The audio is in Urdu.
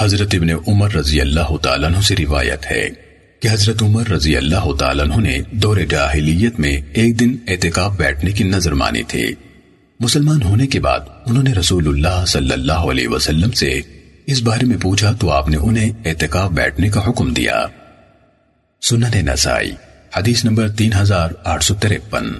حضرت ابن عمر رضی اللہ تعالیٰ عنہ سے روایت ہے کہ حضرت عمر رضی اللہ تعالیٰ عنہ نے دور جاہلیت میں ایک دن اعتکاب بیٹھنے کی نظر مانی تھی۔ مسلمان ہونے کے بعد انہوں نے رسول اللہ صلی اللہ علیہ وسلم سے اس بارے میں پوچھا تو آپ نے انہیں اعتکاب بیٹھنے کا حکم دیا۔ سنن نسائی، حدیث نمبر تین ہزار آٹھ سو تریپن